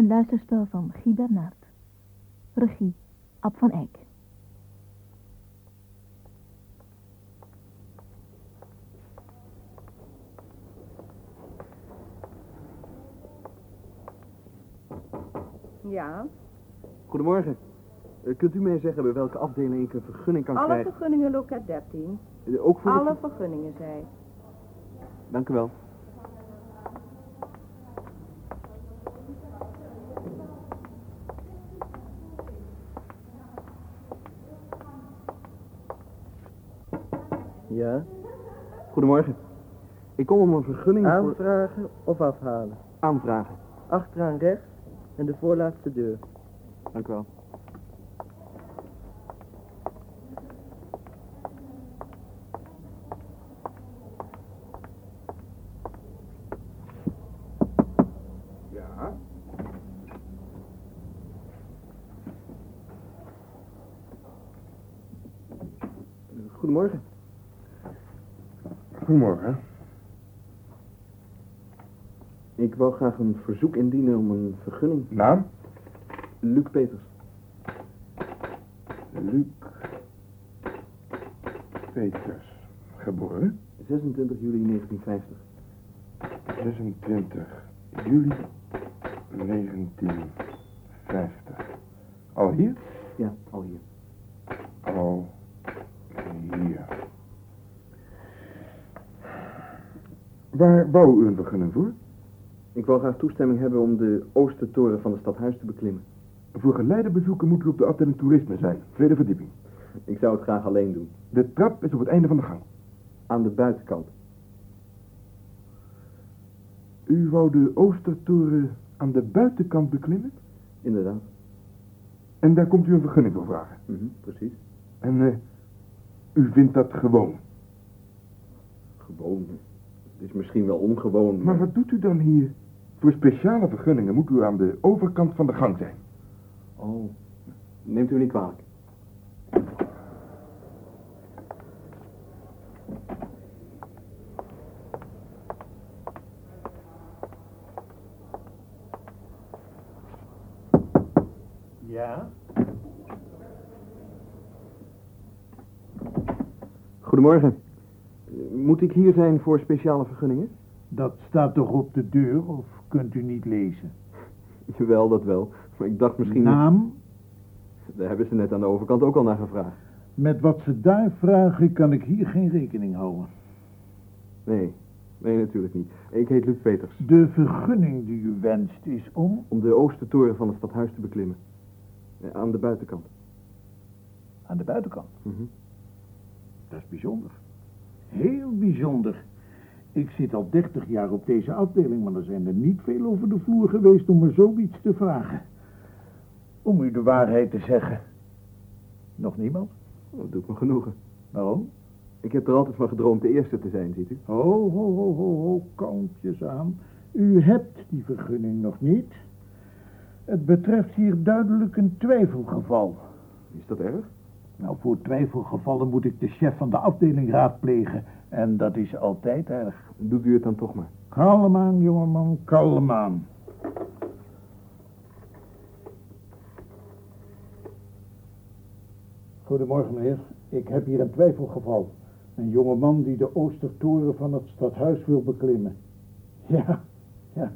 Een luisterspel van Guy Bernard. Regie, Ab van Eyck. Ja, Goedemorgen. Eh, kunt u mij zeggen bij welke afdeling ik een vergunning kan alle krijgen? vergunningen loket 13. Eh, Ook voor de- Alle vergunningen, zei. Dank u wel. Ja, Goedemorgen. Ik kom om een vergunning voor aanvragen of afhalen. aanvragen. Achteraan rechts en de voorlaatste deur. Dank u wel. Ja? Eh, Goedemorgen. Goedemorgen. Ik wou graag een verzoek indienen om een vergunning. Naam? Luc Peters. Luc Peters. Geboren? 26 juli 1950. 26 juli 1950. Al hier? Ja, al hier. Al hier. Waar wou u een vergunning voor? Ik wou graag toestemming hebben om de Oostertoren van het stadhuis te beklimmen. Voor geleide bezoeken moet u op de afdeling toerisme zijn. Tweede verdieping. Ik zou het graag alleen doen. De trap is op het einde van de gang. Aan de buitenkant. U wou de Oostertoren aan de buitenkant beklimmen? Inderdaad. En daar komt u een vergunning voor vragen. Mhm, precies. En eh, u vindt dat gewoon. Gewoon. Het is misschien wel ongewoon. Maar wat doet u dan hier? Voor speciale vergunningen moet u aan de overkant van de gang zijn. Oh. Neemt u niet kwalijk. Ja? Goedemorgen. Moet ik hier zijn voor speciale vergunningen? Dat staat toch op de deur, of kunt u niet lezen? Jawel, dat wel. Maar ik dacht misschien... Naam? Daar hebben ze net aan de overkant ook al naar gevraagd. Met wat ze daar vragen kan ik hier geen rekening houden. Nee, nee natuurlijk niet. Ik heet Luc Peters. De vergunning die u wenst is om... Om de Oostertoren van het stadhuis te beklimmen. Eh, Aan de buitenkant. Aan de buitenkant. Mhm. Dat is bijzonder. Heel bijzonder. Ik zit al 30 jaar op deze afdeling, maar er zijn er niet veel over de vloer geweest om me zoiets te vragen. Om u de waarheid te zeggen. Nog niemand? Dat doet me genoegen. Waarom? Ik heb er altijd van gedroomd de eerste te zijn, ziet u. Ho, ho, ho, ho, ho, kalmpjes aan. U hebt die vergunning nog niet. Het betreft hier duidelijk een twijfelgeval. Is dat erg? Nou, voor twijfelgevallen moet ik de chef van de afdeling raadplegen. En dat is altijd erg. Doet u het dan toch maar. Kalm aan, jongeman, kalm aan. Goedemorgen, meneer. Ik heb hier een twijfelgeval. Een jongeman die de Oostertoren van het stadhuis wil beklimmen. Ja, ja.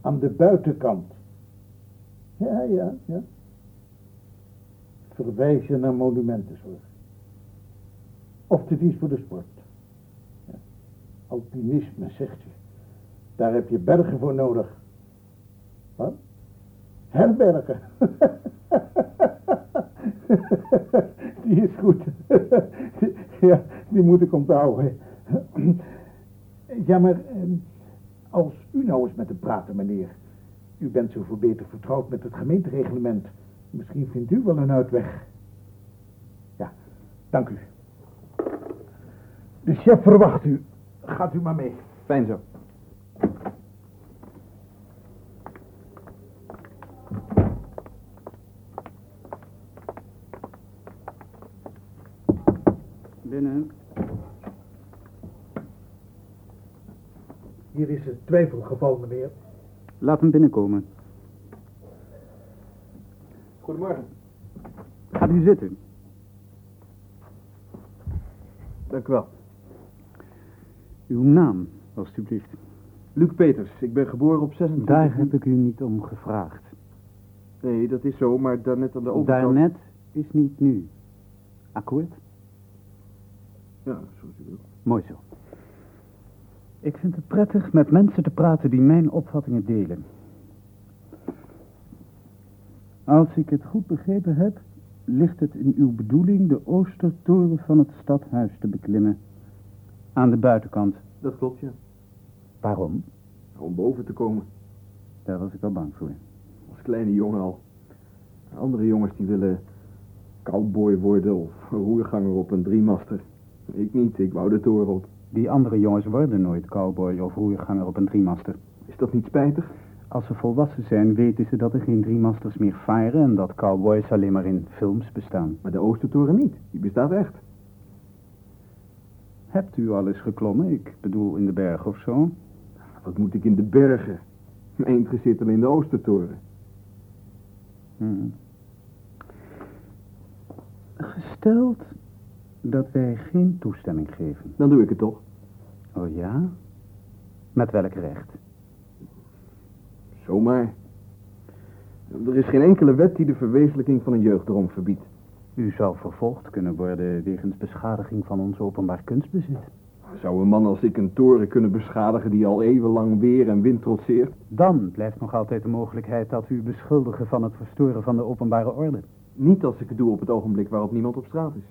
Aan de buitenkant. Ja, ja, ja. Verwijzen naar monumentenzorg. Of de dienst voor de sport. Ja. Alpinisme, zegt u. Daar heb je bergen voor nodig. Wat? Herbergen. Die is goed. Ja, die moet ik onthouden. Ja, maar ehm, als u nou eens met hem praten, meneer. U bent zoveel beter vertrouwd met het gemeentereglement. Misschien vindt u wel een uitweg. Ja, dank u. De chef verwacht u. Gaat u maar mee. Fijn zo. Binnen. Hier is het twijfelgeval, meneer. Laat hem binnenkomen. Goedemorgen. Gaat u zitten. Dank u wel. Uw naam, alstublieft. Luc Peters, ik ben geboren op 26... Daar heb ik u niet om gevraagd. Nee, dat is zo, maar daarnet aan de overkant... Daarnet is niet nu. Akkoord? Ja, zoals u wilt. Mooi zo. Ik vind het prettig met mensen te praten die mijn opvattingen delen. Als ik het goed begrepen heb, ligt het in uw bedoeling de Oostertoren van het stadhuis te beklimmen. Aan de buitenkant. Dat klopt, ja. Waarom? Om boven te komen. Daar was ik al bang voor. Als kleine jongen al. Andere jongens die willen cowboy worden of roerganger op een driemaster. Ik niet, ik wou de toren op. Die andere jongens worden nooit cowboy of roerganger op een driemaster. Is dat niet spijtig? Als ze volwassen zijn, weten ze dat er geen driemasters meer varen en dat cowboys alleen maar in films bestaan. Maar de Oostertoren niet, die bestaat echt. Hebt u al eens geklommen? Ik bedoel in de berg of zo? Wat moet ik in de bergen? Mijn al in de Oostertoren. Hmm. Gesteld dat wij geen toestemming geven. Dan doe ik het toch. Oh ja? Met welk recht? Zomaar. Er is geen enkele wet die de verwezenlijking van een jeugddroom verbiedt. U zou vervolgd kunnen worden wegens beschadiging van ons openbaar kunstbezit. Zou een man als ik een toren kunnen beschadigen die al eeuwenlang weer en wind trotseert? Dan blijft nog altijd de mogelijkheid dat u beschuldigen van het verstoren van de openbare orde. Niet als ik het doe op het ogenblik waarop niemand op straat is.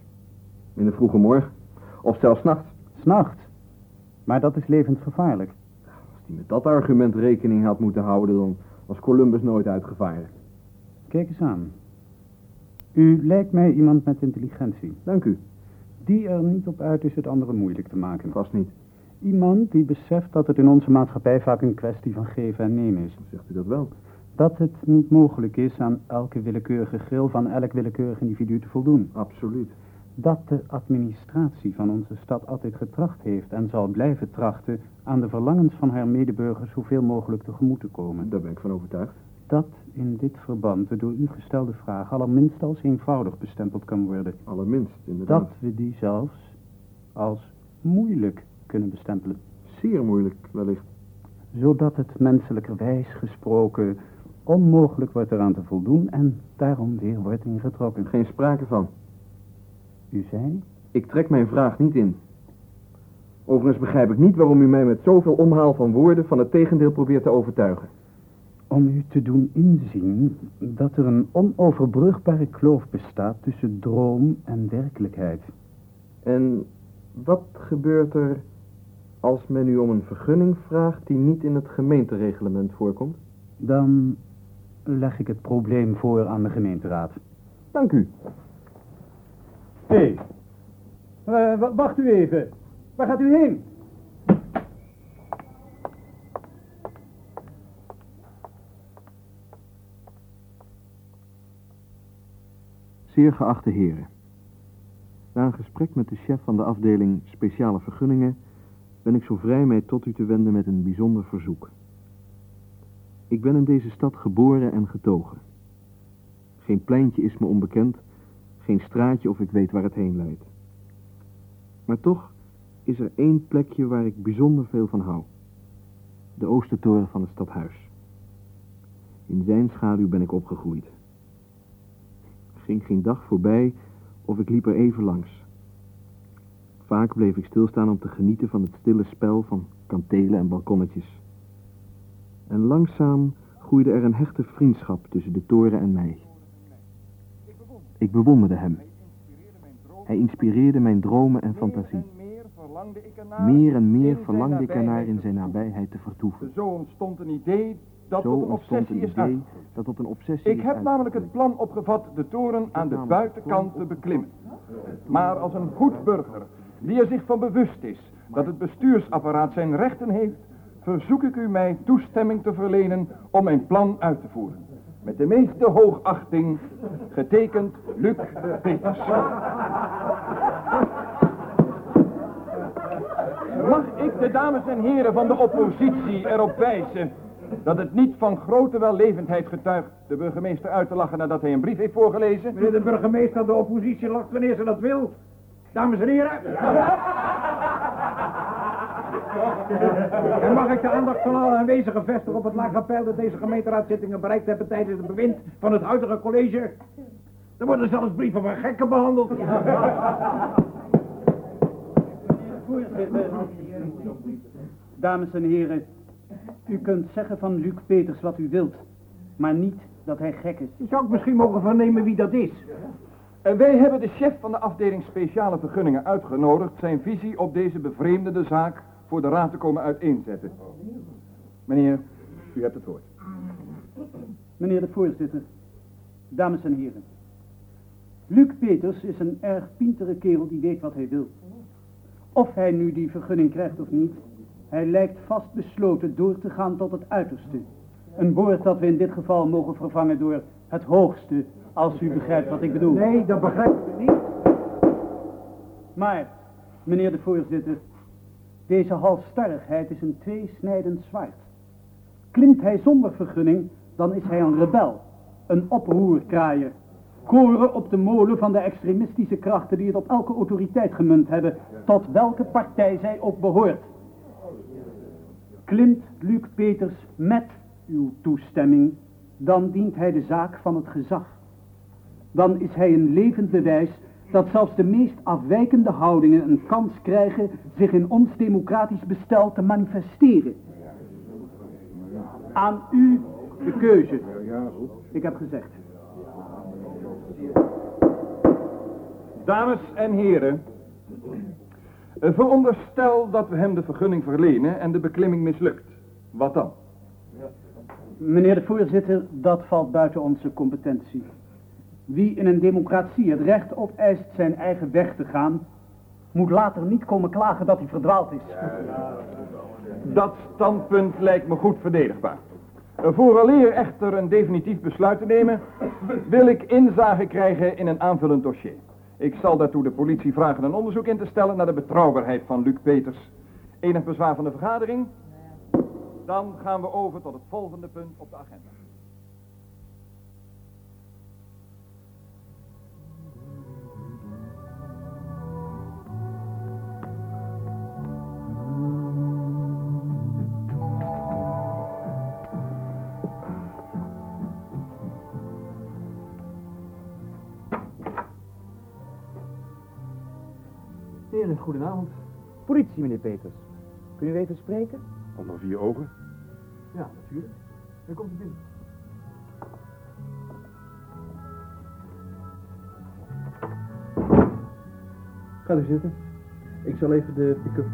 In de vroege morgen. Of zelfs nachts. S'nachts. Maar dat is levensgevaarlijk. Als hij met dat argument rekening had moeten houden, dan was Columbus nooit uitgevaren. Kijk eens aan. U lijkt mij iemand met intelligentie. Dank u. Die er niet op uit is het anderen moeilijk te maken. Vast niet. Iemand die beseft dat het in onze maatschappij vaak een kwestie van geven en nemen is. Zegt u dat wel? Dat het niet mogelijk is aan elke willekeurige gril van elk willekeurig individu te voldoen. Absoluut. Dat de administratie van onze stad altijd getracht heeft en zal blijven trachten aan de verlangens van haar medeburgers zoveel mogelijk tegemoet te komen. Daar ben ik van overtuigd. Dat in dit verband de door u gestelde vraag allerminst als eenvoudig bestempeld kan worden. Allerminst, inderdaad. Dat we die zelfs als moeilijk kunnen bestempelen. Zeer moeilijk, wellicht. Zodat het menselijkerwijs gesproken onmogelijk wordt eraan te voldoen en daarom weer wordt ingetrokken. Geen sprake van. U zei? Ik trek mijn vraag niet in. Overigens begrijp ik niet waarom u mij met zoveel omhaal van woorden van het tegendeel probeert te overtuigen. Om u te doen inzien dat er een onoverbrugbare kloof bestaat tussen droom en werkelijkheid. En wat gebeurt er als men u om een vergunning vraagt die niet in het gemeentereglement voorkomt? Dan leg ik het probleem voor aan de gemeenteraad. Dank u. Hé, hey. uh, wacht u even. Waar gaat u heen? Zeer geachte heren. Na een gesprek met de chef van de afdeling speciale vergunningen ben ik zo vrij mij tot u te wenden met een bijzonder verzoek. Ik ben in deze stad geboren en getogen. Geen pleintje is me onbekend, geen straatje of ik weet waar het heen leidt. Maar toch is er één plekje waar ik bijzonder veel van hou. De Oostertoren van het stadhuis. In zijn schaduw ben ik opgegroeid. Er ging geen dag voorbij of ik liep er even langs. Vaak bleef ik stilstaan om te genieten van het stille spel van kantelen en balkonnetjes. En langzaam groeide er een hechte vriendschap tussen de toren en mij. Ik bewonderde hem. Hij inspireerde mijn dromen en fantasie. Meer en meer verlangde ik ernaar in zijn nabijheid te vertoeven. Zo ontstond een idee dat Zo tot een obsessie is idee uitgegroeid. dat tot een obsessie Ik heb namelijk het plan opgevat de toren aan de buitenkant te beklimmen. Maar als een goed burger, die er zich van bewust is dat het bestuursapparaat zijn rechten heeft, verzoek ik u mij toestemming te verlenen om mijn plan uit te voeren. Met de meeste hoogachting, getekend Luc Peters. Mag ik de dames en heren van de oppositie erop wijzen dat het niet van grote wellevendheid getuigt de burgemeester uit te lachen nadat hij een brief heeft voorgelezen? Meneer de burgemeester, de oppositie lacht wanneer ze dat wil. Dames en heren. En mag ik de aandacht van alle aanwezigen vestigen op het lage pijl dat deze gemeenteraadzittingen bereikt hebben tijdens het bewind van het huidige college? Er worden zelfs brieven van gekken behandeld. Voorzitter, dames en heren, u kunt zeggen van Luc Peters wat u wilt, maar niet dat hij gek is. Zou ik misschien mogen vernemen wie dat is? En wij hebben de chef van de afdeling speciale vergunningen uitgenodigd zijn visie op deze bevreemdende zaak voor de raad te komen uiteenzetten. Meneer, u hebt het woord. Meneer de voorzitter, dames en heren. Luc Peters is een erg pintere kerel die weet wat hij wil. Of hij nu die vergunning krijgt of niet, hij lijkt vastbesloten door te gaan tot het uiterste. Een woord dat we in dit geval mogen vervangen door het hoogste, als u begrijpt wat ik bedoel. Nee, dat begrijp ik niet. Maar, meneer de voorzitter, deze halstarrigheid is een tweesnijdend zwaard. Klimt hij zonder vergunning, dan is hij een rebel, een oproerkraaier. Koren op de molen van de extremistische krachten die het op elke autoriteit gemunt hebben, tot welke partij zij ook behoort. Klimt Luc Peters met uw toestemming, dan dient hij de zaak van het gezag. Dan is hij een levend bewijs dat zelfs de meest afwijkende houdingen een kans krijgen zich in ons democratisch bestel te manifesteren. Aan u de keuze. Ik heb gezegd. Dames en heren, veronderstel dat we hem de vergunning verlenen en de beklimming mislukt. Wat dan? Meneer de voorzitter, dat valt buiten onze competentie. Wie in een democratie het recht opeist zijn eigen weg te gaan, moet later niet komen klagen dat hij verdwaald is. Dat standpunt lijkt me goed verdedigbaar. Vooraleer echter een definitief besluit te nemen, wil ik inzage krijgen in een aanvullend dossier. Ik zal daartoe de politie vragen een onderzoek in te stellen naar de betrouwbaarheid van Luc Peters. Enig bezwaar van de vergadering? Dan gaan we over tot het volgende punt op de agenda. Goedenavond. Politie, meneer Peters. Kun u even spreken? Onder vier ogen. Ja, natuurlijk. Dan komt u binnen. Gaat u zitten. Ik zal even de pick-up...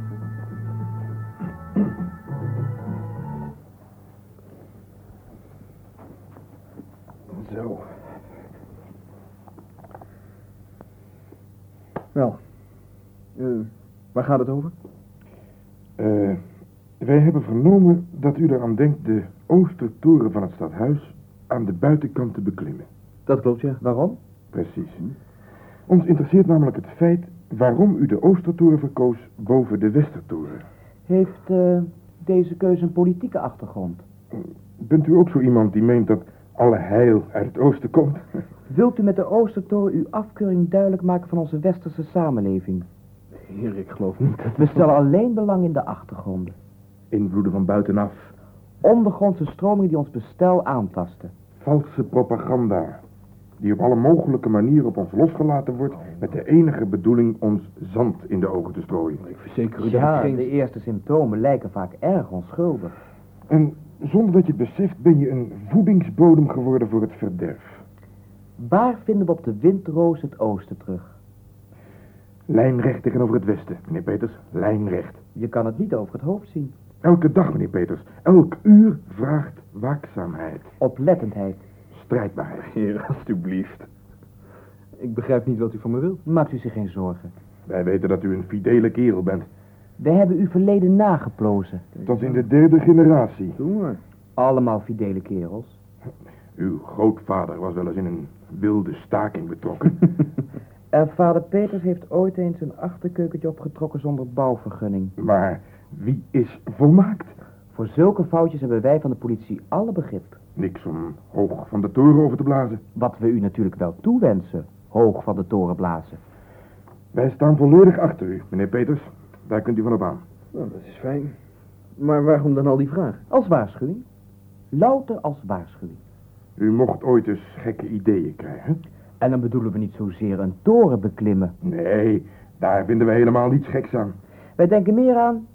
eh, waar gaat het over? Eh, wij hebben vernomen dat u eraan denkt de Oostertoren van het stadhuis aan de buitenkant te beklimmen. Dat klopt, ja. Waarom? Precies. Ons interesseert namelijk het feit waarom u de Oostertoren verkoos boven de Westertoren. Heeft eh, deze keuze een politieke achtergrond? Bent u ook zo iemand die meent dat alle heil uit het oosten komt? Wilt u met de Oostertoren uw afkeuring duidelijk maken van onze westerse samenleving? Heer, ik geloof niet dat... We stellen alleen belang in de achtergronden. Invloeden van buitenaf. Ondergrondse stromingen die ons bestel aantasten. Valse propaganda. Die op alle mogelijke manieren op ons losgelaten wordt... met de enige bedoeling ons zand in de ogen te strooien. Ik verzeker u dat Ja, geen... de eerste symptomen lijken vaak erg onschuldig. En zonder dat je het beseft ben je een voedingsbodem geworden voor het verderf. Waar vinden we op de windroos het oosten terug? Lijnrecht tegenover het westen, meneer Peters. Lijnrecht. Je kan het niet over het hoofd zien. Elke dag, meneer Peters. Elk uur vraagt waakzaamheid. Oplettendheid. Strijdbaarheid. Heer, alstublieft. Ik begrijp niet wat u van me wilt. Maakt u zich geen zorgen. Wij weten dat u een fidele kerel bent. We hebben uw verleden nageplozen. Tot in de derde generatie. Doe maar. Allemaal fidele kerels. Uw grootvader was wel eens in een wilde staking betrokken. En vader Peters heeft ooit eens een achterkeukentje opgetrokken zonder bouwvergunning. maar wie is volmaakt? Voor zulke foutjes hebben wij van de politie alle begrip. Niks om hoog van de toren over te blazen. Wat we u natuurlijk wel toewensen, hoog van de toren blazen. Wij staan volledig achter u, meneer Peters. Daar kunt u van op aan. Nou, dat is fijn. Maar waarom dan al die vragen? Als waarschuwing. Louter als waarschuwing. U mocht ooit eens gekke ideeën krijgen. En dan bedoelen we niet zozeer een toren beklimmen. Nee, daar vinden we helemaal niets geks aan. Wij denken meer aan,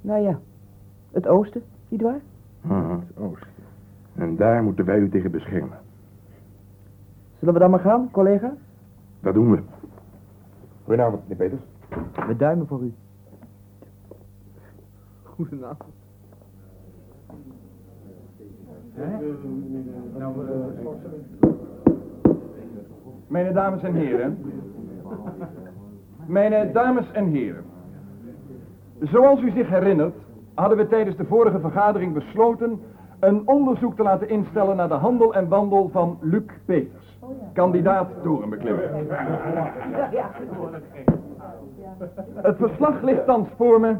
nou ja, het oosten, nietwaar? Aha. Het oosten. En daar moeten wij u tegen beschermen. Zullen we dan maar gaan, collega? Dat doen we. Goedenavond, meneer Peters. We duimen voor u. Goedenavond. Mijn dames en heren. Mijn dames en heren. Zoals u zich herinnert, hadden we tijdens de vorige vergadering besloten een onderzoek te laten instellen naar de handel en wandel van Luc Peters, kandidaat torenbeklimmer. Het verslag ligt thans voor me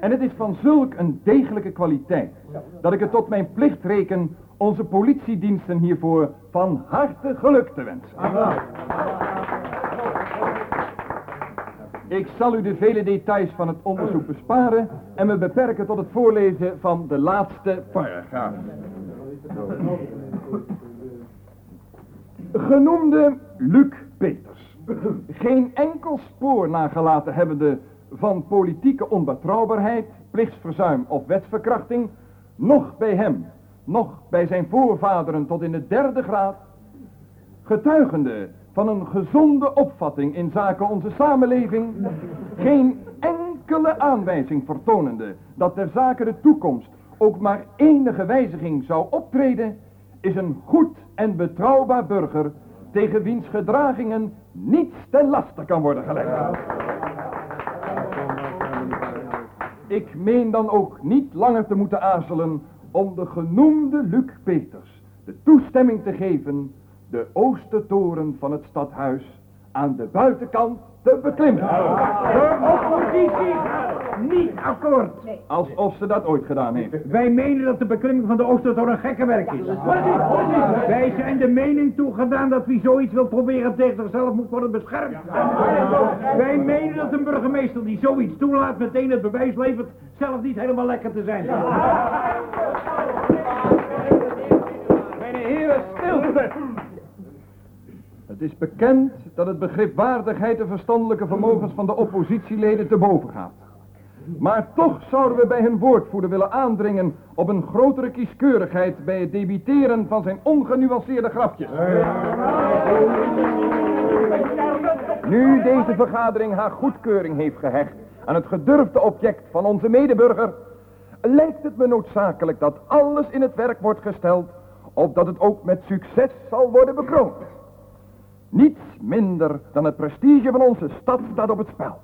en het is van zulk een degelijke kwaliteit dat ik het tot mijn plicht reken onze politiediensten hiervoor van harte geluk te wensen. Ik zal u de vele details van het onderzoek besparen en me beperken tot het voorlezen van de laatste paragraaf. Genoemde Luc Peters, geen enkel spoor nagelaten hebbende van politieke onbetrouwbaarheid, plichtsverzuim of wetsverkrachting, nog bij hem, nog bij zijn voorvaderen tot in de derde graad, getuigende van een gezonde opvatting in zaken onze samenleving, geen enkele aanwijzing vertonende dat ter zake de toekomst ook maar enige wijziging zou optreden, is een goed en betrouwbaar burger tegen wiens gedragingen niets ten laste kan worden gelegd. Ik meen dan ook niet langer te moeten aarzelen om de genoemde Luc Peters de toestemming te geven de oostertoren van het stadhuis aan de buitenkant te beklimmen. De oppositie niet akkoord. Alsof ze dat ooit gedaan heeft. Wij menen dat de beklimming van de Oostertoren een gekke werk is. Wij zijn de mening toegedaan dat wie zoiets wil proberen tegen zichzelf moet worden beschermd. Wij menen dat een burgemeester die zoiets toelaat meteen het bewijs levert zelf niet helemaal lekker te zijn. Mijn heren, stilte! Het is bekend dat het begrip waardigheid de verstandelijke vermogens van de oppositieleden te boven gaat. Maar toch zouden we bij hun woordvoerder willen aandringen op een grotere kieskeurigheid bij het debiteren van zijn ongenuanceerde grapjes. Nu deze vergadering haar goedkeuring heeft gehecht aan het gedurfde object van onze medeburger, lijkt het me noodzakelijk dat alles in het werk wordt gesteld, opdat het ook met succes zal worden bekroond. Niets minder dan het prestige van onze stad staat op het spel.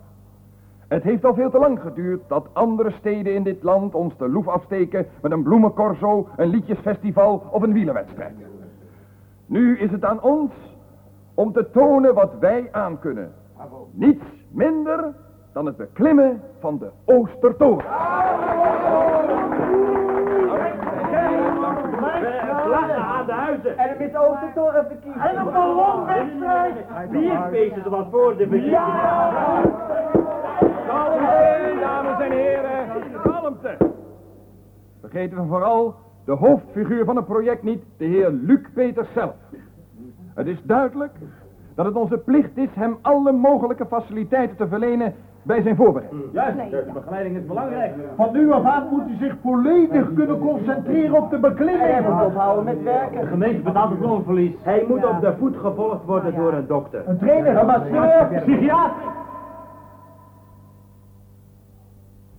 Het heeft al veel te lang geduurd dat andere steden in dit land ons de loef afsteken met een bloemencorso, een liedjesfestival of een wielerwedstrijd. Nu is het aan ons om te tonen wat wij aankunnen. Niets minder dan het beklimmen van de Oostertoren. Vlaggen aan de huizen. En met de Oostertoren verkiezen. En een ballonwedstrijd. Bierfeesten zoals voor de verkiezingen. Kalmte, dames en heren, kalmte. Vergeten we vooral de hoofdfiguur van het project niet, de heer Luc Peters zelf. Het is duidelijk dat het onze plicht is hem alle mogelijke faciliteiten te verlenen bij zijn voorbereiding. Juist, de begeleiding is belangrijk. Van nu af aan moet u zich volledig kunnen concentreren op de beklimming. Hij moet ophouden met werken. De gemeente betaalt het loonverlies. Hij moet op de voet gevolgd worden door een dokter. Een trainer, een masseur, psychiater.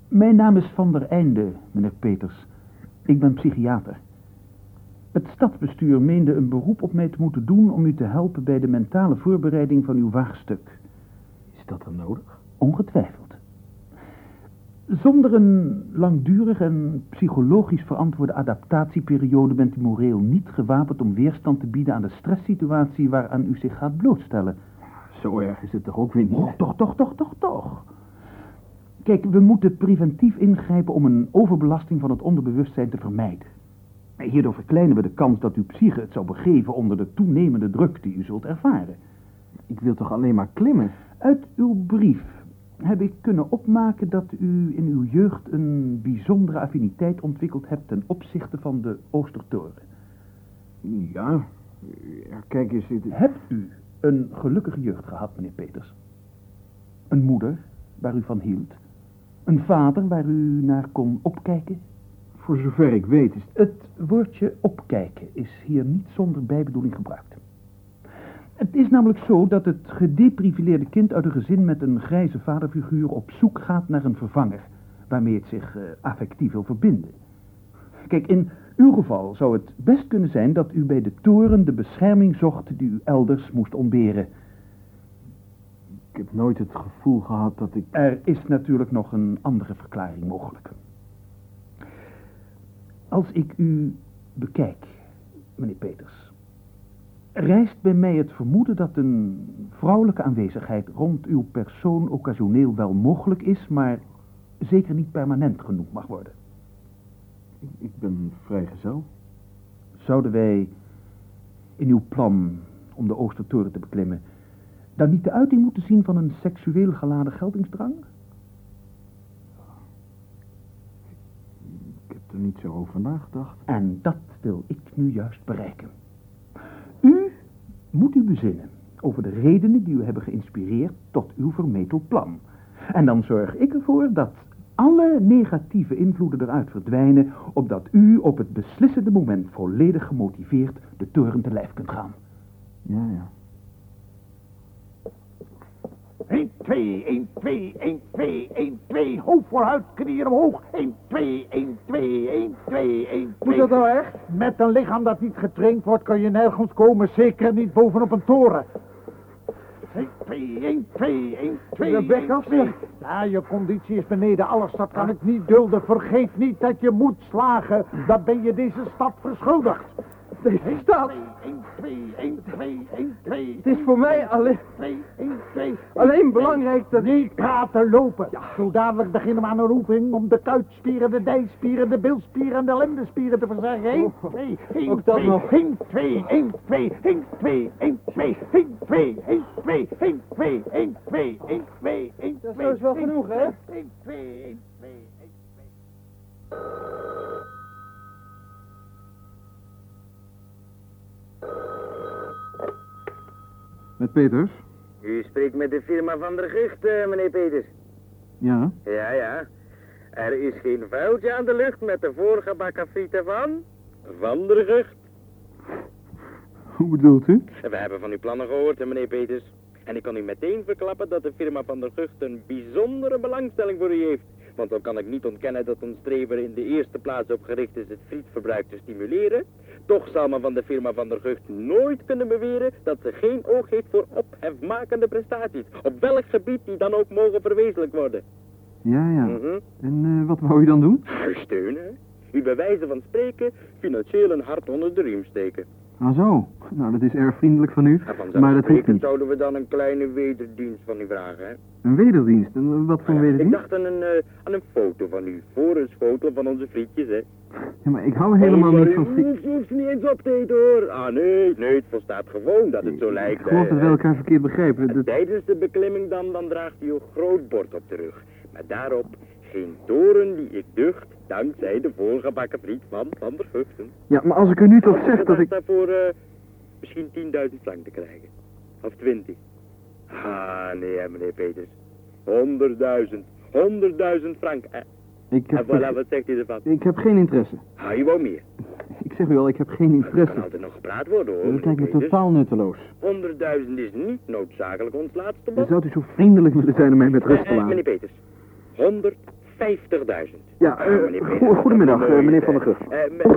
Mijn naam is Van der Einde, meneer Peters. Ik ben psychiater. Het stadsbestuur meende een beroep op mij te moeten doen om u te helpen bij de mentale voorbereiding van uw waagstuk. Is dat dan nodig? Ongetwijfeld. Zonder een langdurig en psychologisch verantwoorde adaptatieperiode bent u moreel niet gewapend om weerstand te bieden aan de stresssituatie waaraan u zich gaat blootstellen. Zo erg is het toch ook weer niet? Oh, toch, toch, toch, toch, toch. Kijk, we moeten preventief ingrijpen om een overbelasting van het onderbewustzijn te vermijden. Hierdoor verkleinen we de kans dat uw psyche het zou begeven onder de toenemende druk die u zult ervaren. Ik wil toch alleen maar klimmen? Uit uw brief heb ik kunnen opmaken dat u in uw jeugd een bijzondere affiniteit ontwikkeld hebt ten opzichte van de Oostertoren. Ja, ja kijk eens. Dit... Hebt u een gelukkige jeugd gehad, meneer Peters? Een moeder waar u van hield? Een vader waar u naar kon opkijken? Voor zover ik weet is... Het woordje opkijken is hier niet zonder bijbedoeling gebruikt. Het is namelijk zo dat het gedeprivileerde kind uit een gezin met een grijze vaderfiguur op zoek gaat naar een vervanger, waarmee het zich uh, affectief wil verbinden. Kijk, in uw geval zou het best kunnen zijn dat u bij de toren de bescherming zocht die u elders moest ontberen. Ik heb nooit het gevoel gehad dat ik... Er is natuurlijk nog een andere verklaring mogelijk. Als ik u bekijk, meneer Peters, rijst bij mij het vermoeden dat een vrouwelijke aanwezigheid rond uw persoon occasioneel wel mogelijk is, maar zeker niet permanent genoemd mag worden. Ik ben vrijgezel. Zouden wij in uw plan om de Oostertoren te beklimmen dan niet de uiting moeten zien van een seksueel geladen geldingsdrang? Ik heb er niet zo over nagedacht. En dat wil ik nu juist bereiken. Moet u bezinnen over de redenen die u hebben geïnspireerd tot uw vermetel plan. En dan zorg ik ervoor dat alle negatieve invloeden eruit verdwijnen, opdat u op het beslissende moment volledig gemotiveerd de toren te lijf kunt gaan. Ja, ja. 1, 2, 1, 2, 1, 2, 1, 2. Hoofd vooruit, knieën omhoog. 1, 2, 1, 2, 1, 2, 1, 2. Moet dat nou echt? Met een lichaam dat niet getraind wordt, kan je nergens komen. Zeker niet bovenop een toren. 1, 2, 1, 2, 1, 2. De bek af. Ja, je conditie is beneden alles. Dat kan ik niet dulden. Vergeet niet dat je moet slagen. Dan ben je deze stad verschuldigd. Deze stad? 1, 2, 1, 2, 1, 2. Het is voor mij alleen... 2, 1, 2. Alleen belangrijk dat... Niet praten, lopen. Zo dadelijk beginnen we aan een oefening om de kuitspieren, de dijspieren, de bilspieren en de lendenspieren te verzagen. 1, 2, 1, Ook dat 2, nog. 1, 2, 1, 2, 1, 2, 1, 2, 1, 2, 1, 2, 1, 2, 1, 2, 1, 2, 1, 2. Dat is nou eens wel genoeg, hè? 1, 2, 1, 2, 1, 2. Met Peters? U spreekt met de firma van der Gucht, eh, meneer Peters. Ja. Ja, ja. Er is geen vuiltje aan de lucht met de voorgebakken frieten van... Van der Gucht. Hoe bedoelt u? We hebben van uw plannen gehoord, hè, meneer Peters. En ik kan u meteen verklappen dat de firma van der Gucht een bijzondere belangstelling voor u heeft. Want dan kan ik niet ontkennen dat een strever in de eerste plaats op gericht is het frietverbruik te stimuleren. Toch zal men van de firma van der Gucht nooit kunnen beweren dat ze geen oog heeft voor ophefmakende prestaties. Op welk gebied die dan ook mogen verwezenlijk worden. Ja, ja. Mhm. En eh, wat wou u dan doen? Steunen? U bij wijze van spreken financieel een hart onder de riem steken. Ah zo. Nou, dat is erg vriendelijk van u. Maar dat hoeft niet. zouden we dan een kleine wederdienst van u vragen, hè? Een wederdienst? En wat voor een Ik wederdienst? dacht aan een, eh, aan een foto van u. Voor een schotel van onze frietjes, hè? Ja, maar ik hou helemaal niet maar van u friet. hoeft- ze niet eens op te eten, hoor. Ah, nee, nee, het volstaat gewoon dat het zo lijkt. Ik geloof dat we elkaar verkeerd begrijpen. Dat... Tijdens de beklimming dan, dan draagt u een groot bord op de rug. Met daarop geen toren die ik ducht, dankzij de voorgebakken friet van Van der Guchten. Ja, maar als ik u nu toch zeg dat ik... daarvoor eh, misschien 10.000 frank te krijgen. Of 20. Ah, nee, meneer Peters. 100.000. 100.000 frank. Eh, Ik en heb, voilà, wat zegt u ervan? ik heb geen interesse. Ah, je wou meer. Ik zeg u al, ik heb geen Er interesse. kan altijd nog gepraat worden, hoor. Dat lijkt me totaal nutteloos. 100.000 is niet noodzakelijk ons laatste Dan bod. zou u zo vriendelijk willen zijn om mij met rust te Eh, eh, meneer laten. Peters. 150.000. Ja, eh, goedemiddag, eh, meneer Van der. Gucht. Eh,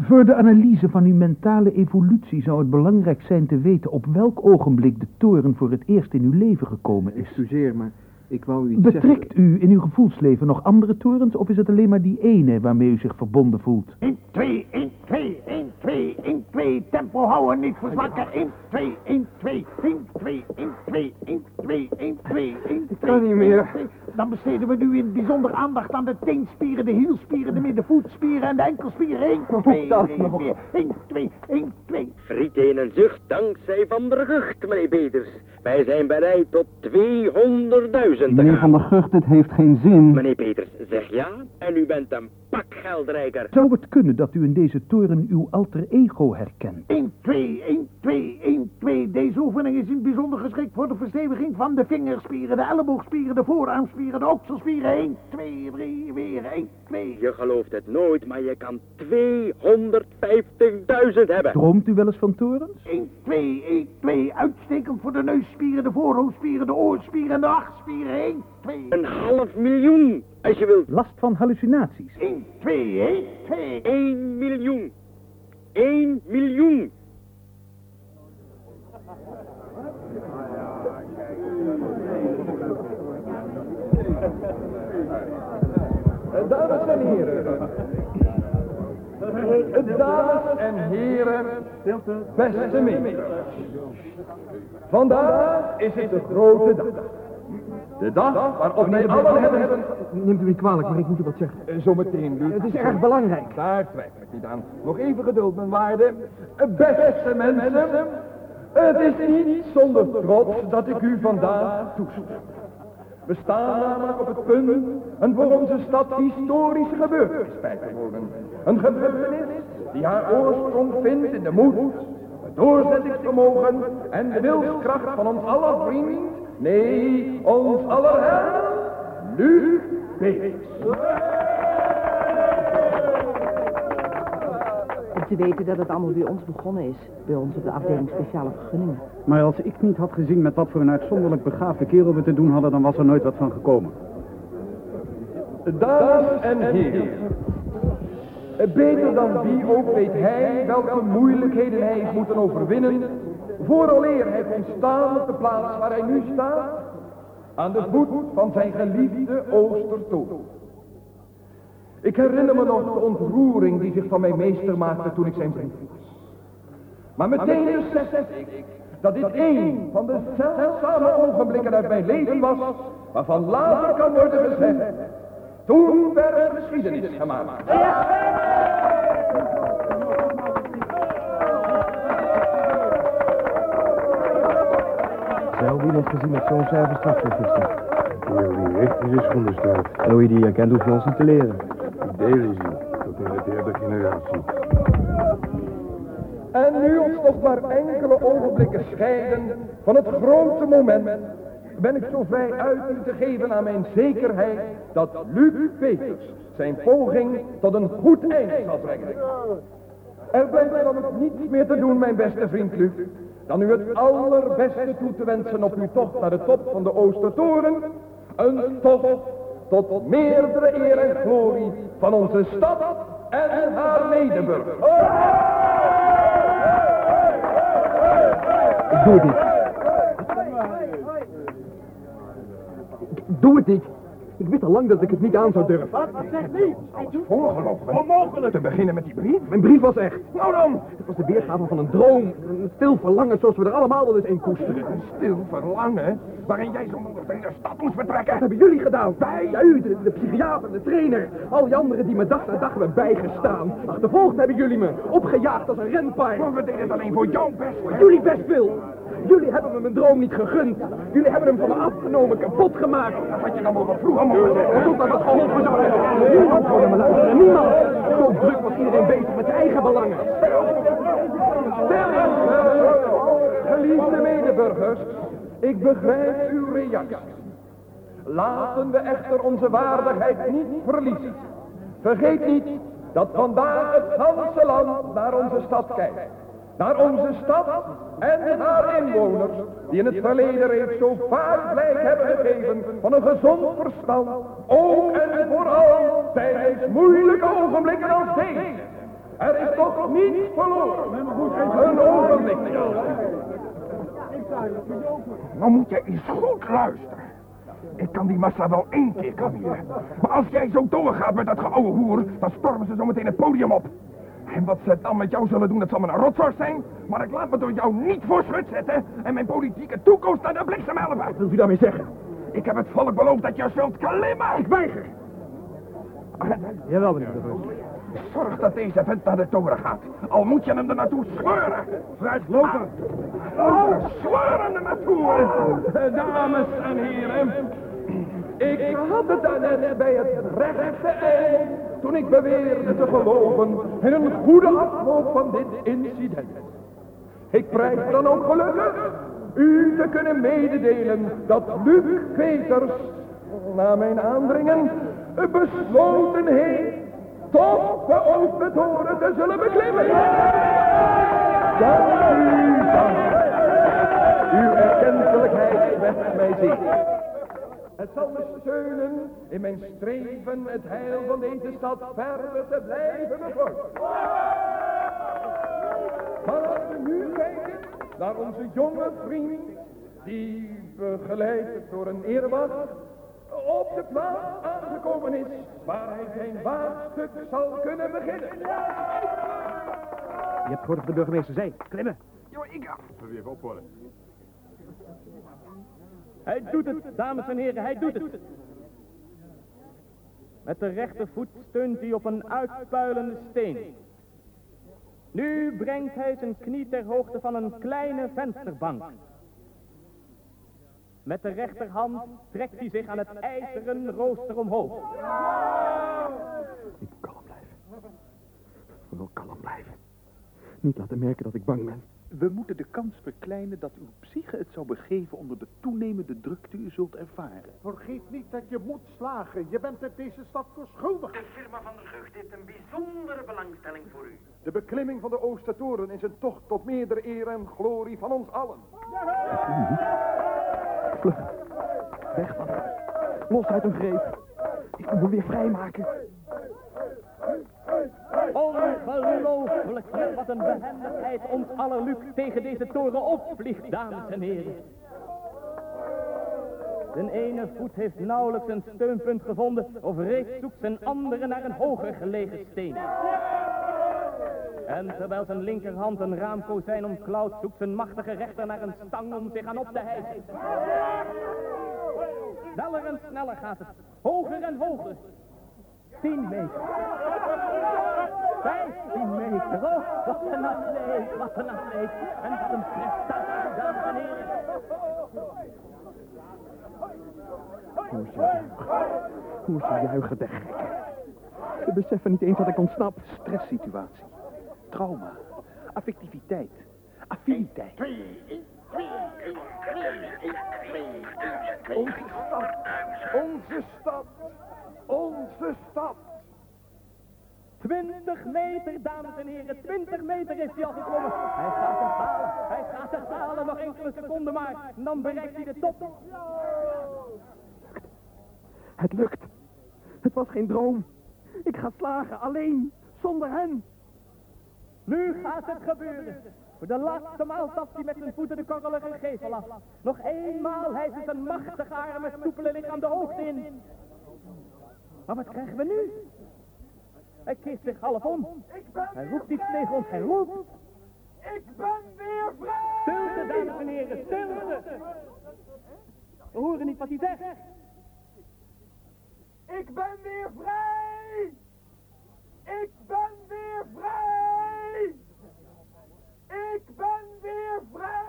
Voor de analyse van uw mentale evolutie zou het belangrijk zijn te weten op welk ogenblik de toren voor het eerst in uw leven gekomen is. Excuseer, maar ik wou u iets zeggen. Betrekt u in uw gevoelsleven nog andere torens of is het alleen maar die ene waarmee u zich verbonden voelt? 1, 2, 1, 2, 1, 2, 1, 2. Tempo houden, niet verzwakken. 1, 2, 1, 2, 1, 2, 1, 2, 1, 2, 1, 2, 1, 2. kan niet meer. Dan besteden we nu in bijzonder aandacht aan de teenspieren, de hielspieren, de middenvoetspieren en de enkelspieren. 1, 2, 3, 1, 2, 1, 2. Friet in een zucht dankzij Van der Gucht, meneer Peters. Wij zijn bereid tot 200.000 te Meneer. Van der Gucht, het heeft geen zin. Meneer Peters, zeg ja en u bent een pak geldrijker. Zou het kunnen dat u in deze toren uw alter ego herkent? 1, 2, 1, 2, 1, 2. Deze oefening is in het bijzonder geschikt voor de versteviging van de vingerspieren, de elleboogspieren, de voorarmspieren, de okselspieren. 1, 2, 3, weer 1, 2. Je gelooft het nooit, maar je kan 250.000 hebben. Droomt u wel eens van torens? 1, 2, 1, 2. Uitstekend voor de neusspieren, de voorhoofdspieren, de oorspieren en de achtspieren. 1, 2. Een half miljoen, als je wilt. Last van hallucinaties? 1, 2, 1, 2. 1 miljoen. 1 miljoen. Dames en heren. Dames en heren, beste medewerkers. Vandaag is het de grote dag. De dag waarop wij allen hebben... Neemt u niet kwalijk, maar ik moet u wat zeggen. Eh, Zometeen, Luc. Het is erg belangrijk. Daar twijfel ik niet aan. Nog even geduld, mijn waarde. Eh, Beste mensen, het is niet zonder trots dat ik u vandaag toestem. We staan namelijk op het punt een voor onze stad historische gebeurtenis bij te wonen. Een gebeurtenis die haar oorsprong vindt in de moed, het doorzettingsvermogen en de wilskracht van ons aller vriend, nee, ons aller held, Peters. Te weten dat het allemaal bij ons begonnen is. Bij ons op de afdeling speciale vergunningen. Maar als ik niet had gezien met wat voor een uitzonderlijk begaafde kerel we te doen hadden, dan was er nooit wat van gekomen. Dames en heren, beter dan wie ook weet hij welke moeilijkheden hij heeft moeten overwinnen, vooraleer hij kon staan op de plaats waar hij nu staat, aan de voet van zijn geliefde Oostertoren. Ik herinner me nog de ontroering die zich van mij meester maakte toen ik zijn brief las. Maar meteen besefte ik dat dit één van de zeldzame ogenblikken uit mijn leven was, waarvan later kan worden gezegd, toen werd geschiedenis gemaakt. Wie nog gezien met zo'n zuiver strafregister? Die echt in zijn schoenen staat. Louis die je kent hoeft ons niet te leren. Delen hij, tot in de derde generatie. En nu ons nog maar enkele ogenblikken scheiden van het grote moment, ben ik zo vrij uit te geven aan mijn zekerheid dat Luc Peters zijn poging tot een goed eind zal brengen. Er blijft dan ook niets meer te doen, mijn beste vriend Luc, dan u het allerbeste toe te wensen op uw tocht naar de top van de Oostertoren. Een tocht tot meerdere eer en glorie van onze stad en haar medeburgers. Doe. Ik doe niet. Ik wist al lang dat ik het niet aan zou durven. Wat zegt u? Ongelooflijk. Onmogelijk. Te beginnen met die brief? Mijn brief was echt. Nou dan! Het was de weergave van een droom. Een stil verlangen zoals we er allemaal wel eens een koesteren. Een stil verlangen waarin jij zo meteen de stad moest vertrekken. Wat hebben jullie gedaan? Wij? Ja, u, de, de psychiater, de trainer. Al die anderen die me dag na dag hebben bijgestaan. Achtervolgd hebben jullie me. Opgejaagd als een renpaard. Maar we deden het alleen voor jouw best. Voor jullie best wil. Jullie hebben me mijn droom niet gegund. Jullie hebben hem van me afgenomen, kapot gemaakt. Dat had je dan wel wat vroeger mogen zeggen. Totdat het geholpen zou hebben. Niemand. Zo druk was iedereen bezig met eigen belangen. Geliefde medeburgers, ik begrijp uw reactie. Laten we echter onze waardigheid niet verliezen. Vergeet niet dat vandaag het ganse land naar onze stad kijkt. Naar onze stad en haar inwoners, die in het verleden reeds zo vaak blijk hebben gegeven van een gezond verstand. Ook en vooral tijdens moeilijke ogenblikken als deze. Er is toch niets verloren. Een ogenblik. Nou moet je eens goed luisteren. Ik kan die massa wel één keer kalmeren. Maar als jij zo doorgaat met dat geouwe hoer, dan stormen ze zo meteen het podium op. En wat ze dan met jou zullen doen, dat zal me een rotzorg zijn. Maar ik laat me door jou niet voor schut zetten en mijn politieke toekomst naar de bliksem helpen. Wat wilt u daarmee zeggen? Ik heb het volk beloofd dat je zult klimmen. Ik weiger. Jawel, meneer de Vos. Zorg dat deze vent naar de toren gaat. Al moet je hem er naartoe scheuren. Vooruit, lopen. Oh, scheuren er naartoe. Dames en heren. Ik had het bij het rechte eind. Toen ik beweerde te geloven in een goede afloop van dit incident. Ik prijs dan ook gelukkig u te kunnen mededelen dat Luc Peters, na mijn aandringen, besloten heeft toch de Oostertoren te zullen beklimmen. Dank u, dank. Uw erkentelijkheid werd mij zeer. Het zal me steunen in mijn streven het heil van deze stad verder te blijven bevorderen. Maar als we nu kijken naar onze jonge vriend, die begeleid door een eerwacht op de plaats aangekomen is, waar hij zijn waagstuk zal kunnen beginnen. Je hebt gehoord wat de burgemeester zei. Klimmen. Jongen, ik ga. Even even ophoren. Hij doet het, dames en heren, hij doet het. Met de rechtervoet steunt hij op een uitpuilende steen. Nu brengt hij zijn knie ter hoogte van een kleine vensterbank. Met de rechterhand trekt hij zich aan het ijzeren rooster omhoog. Niet kalm blijven. Wel kalm blijven. Niet laten merken dat ik bang ben. We moeten de kans verkleinen dat uw psyche het zou begeven onder de toenemende drukte u zult ervaren. Vergeet niet dat je moet slagen. Je bent het deze stad verschuldigd. De firma van der Gucht heeft een bijzondere belangstelling voor u. De beklimming van de Oostertoren is een tocht tot meerdere eer en glorie van ons allen. Vlug. Weg van hem. Los uit hun greep. Ik moet me weer vrijmaken. Ongelooflijk wat een behendigheid ons aller Luc tegen deze toren opvliegt, dames en heren. Zijn ene voet heeft nauwelijks een steunpunt gevonden of reeds zoekt zijn andere naar een hoger gelegen steen. En terwijl zijn linkerhand een raamkozijn omklauwt, zoekt zijn machtige rechter naar een stang om zich aan op te hijsen. Sneller en sneller gaat het, hoger en hoger. 10 meter. 15 meter. Oh, wat een atleet, wat een atleet. En wat een prestatie, dames en heren. Hoe ze juichen. De gekken. Ze beseffen niet eens dat ik ontsnap. Stresssituatie. Trauma. Affectiviteit. Affiniteit. Onze stad, onze stad, onze stad. 20 meter, dames en heren, 20 meter is hij al gekomen. Hij gaat het halen, hij gaat het halen, nog enkele seconden maar. Dan bereikt hij de top. Het lukt. Het was geen droom. Ik ga slagen, alleen, zonder hen. Nu gaat het gebeuren. Voor de laatste maal tapt hij met zijn voeten de korrelige gevel af. Nog eenmaal hijst zijn machtige armen soepele lichaam de hoogte in. Maar wat krijgen we nu? Hij keert zich half om. Hij roept iets tegen ons, hij roept. Ik ben weer vrij! Stilte, dames en heren, stilte! We horen niet wat hij zegt. Ik ben weer vrij! Ik ben weer vrij! Ik ben weer vrij!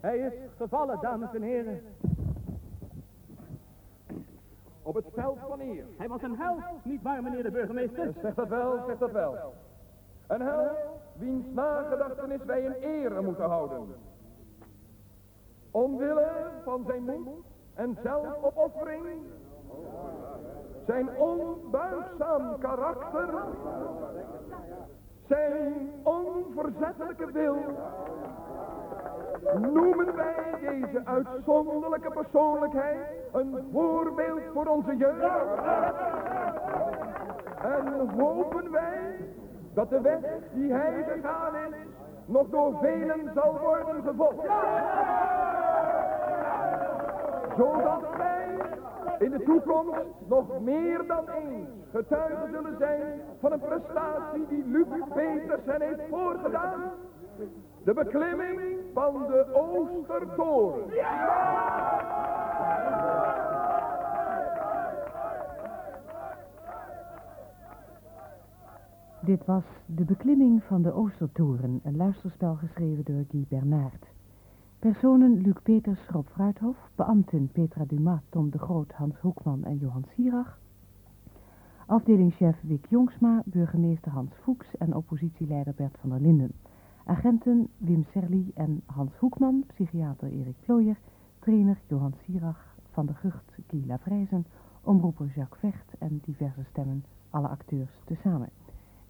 Hij is gevallen, dames en heren. Op het veld van eer. Hij was een held, niet waar, meneer de burgemeester? Zeg dat wel, zeg dat wel. Een held wiens nagedachtenis wij in ere moeten houden. Omwille van zijn moed en zelfopoffering, zijn onbuigzaam karakter, zijn onverzettelijke wil, noemen wij deze uitzonderlijke persoonlijkheid een voorbeeld voor onze jeugd. En hopen wij dat de weg die hij gegaan is, nog door velen zal worden gevolgd. Zodat wij in de toekomst nog meer dan eens getuige zullen zijn van een prestatie die Luc Petersen heeft voorgedaan. De beklimming van de Oostertoren. Dit was De Beklimming van de Oostertoren, een luisterspel geschreven door Guy Bernard. Personen Luc Peters, Rob Fruithof, beambten Petra Dumas, Tom de Groot, Hans Hoekman en Johan Sierach. Afdelingchef Wik Jongsma, burgemeester Hans Fuchs en oppositieleider Bert van der Linden. Agenten Wim Serli en Hans Hoekman, psychiater Erik Plooier, trainer Johan Sierach, Van der Gucht, Guy Lavrijzen, omroeper Jacques Vecht en diverse stemmen, alle acteurs tezamen.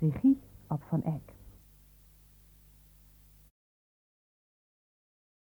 Regie Ab van Eyck.